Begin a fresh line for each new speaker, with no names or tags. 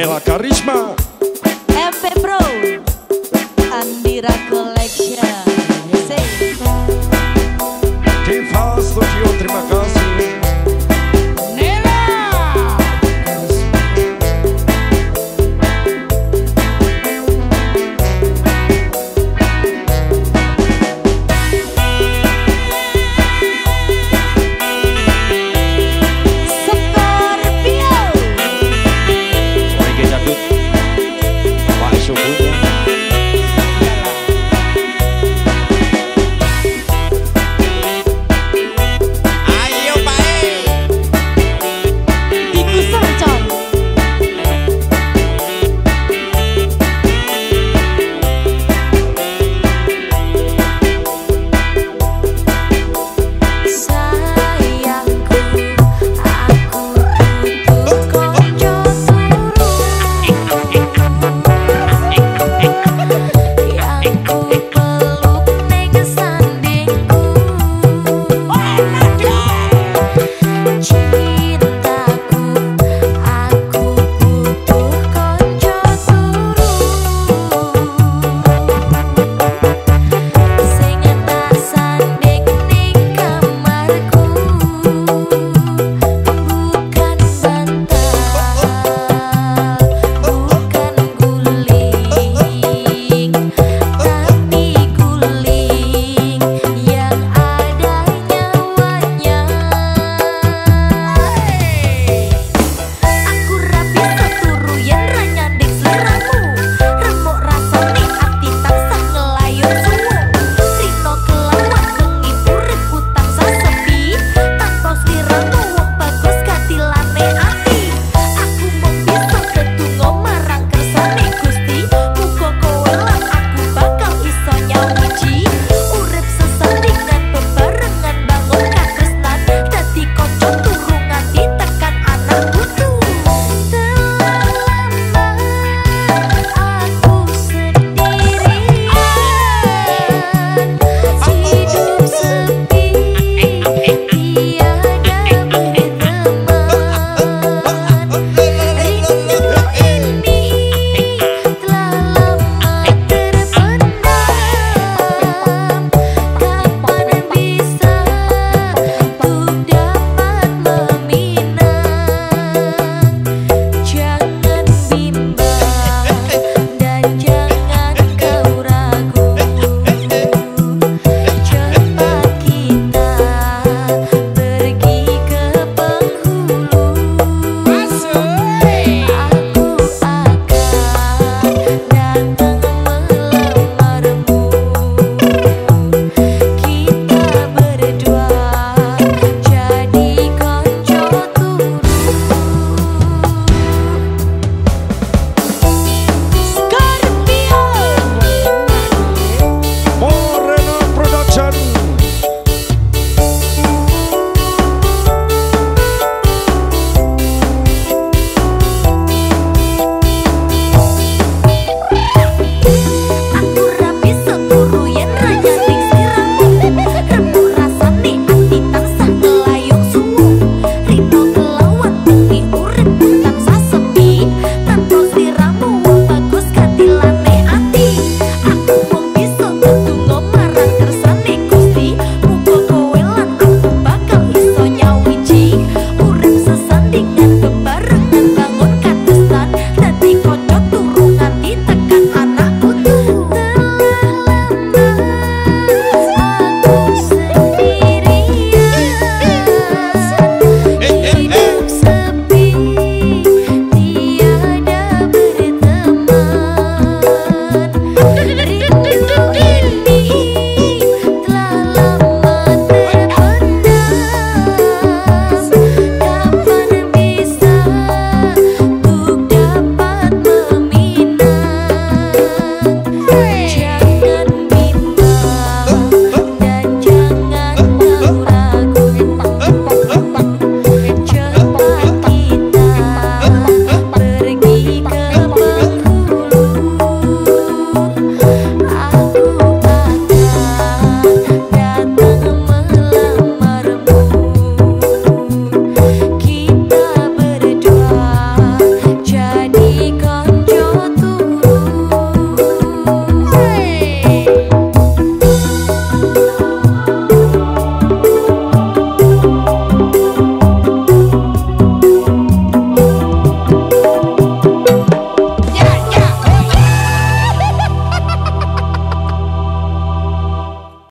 Ela é Carisma
É Febro.